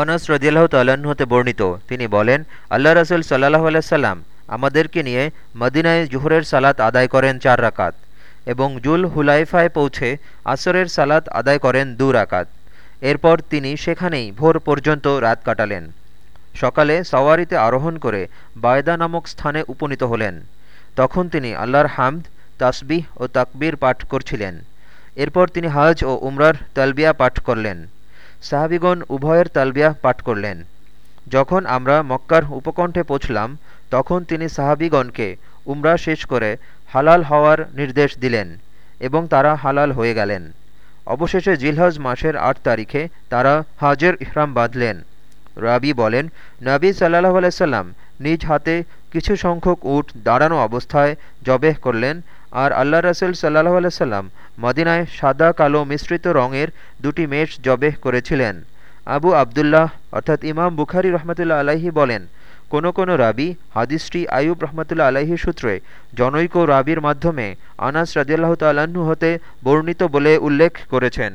আনাস রদিয়াল্লাহ তাল্লাহ্ন হতে বর্ণিত। তিনি বলেন, আল্লাহ রসুল সাল্লাহ আলাইসাল্লাম আমাদেরকে নিয়ে মদিনায় জুহরের সালাত আদায় করেন চার রাকাত এবং জুল হুলাইফায় পৌঁছে আসরের সালাত আদায় করেন দু রাকাত। এরপর তিনি সেখানেই ভোর পর্যন্ত রাত কাটালেন। সকালে সওয়ারিতে আরোহণ করে বায়দা নামক স্থানে উপনীত হলেন। তখন তিনি আল্লাহর হামদ, তাসবিহ ও তাকবীর পাঠ করছিলেন। এরপর তিনি হাজ ও উমরার তালবিয়া পাঠ করলেন। সাহাবিগণ উভয়ের তালবিয়া পাঠ করলেন। যখন আমরা মক্কার উপকণ্ঠে পৌঁছলাম, তখন তিনি সাহাবিগণকে উমরা শেষ করে হালাল হওয়ার নির্দেশ দিলেন এবং তারা হালাল হয়ে গেলেন। অবশেষে জিলহজ মাসের আট তারিখে তারা হাজের ইহরাম বাঁধলেন। রাবি বলেন, নবী সাল্লাহ আলাইসাল্লাম নিজ হাতে কিছু সংখ্যক উট দাঁড়ানো অবস্থায় জবেহ করলেন। আর আল্লাহ রসুল সাল্লাহ আলসালাম মদিনায় সাদা কালো মিশ্রিত রঙের দুটি মেষ জবেহ করেছিলেন। আবু আবদুল্লাহ অর্থাৎ ইমাম বুখারি রহমতুল্লাহ আলাহি বলেন, কোনো কোনো রাবি হাদিসটি আয়ুব রহমতুল্লা আলাহি সূত্রে জনৈক রাবির মাধ্যমে আনাস রাজিয়াল্লাহ তাল্লাহ্ন হতে বর্ণিত বলে উল্লেখ করেছেন।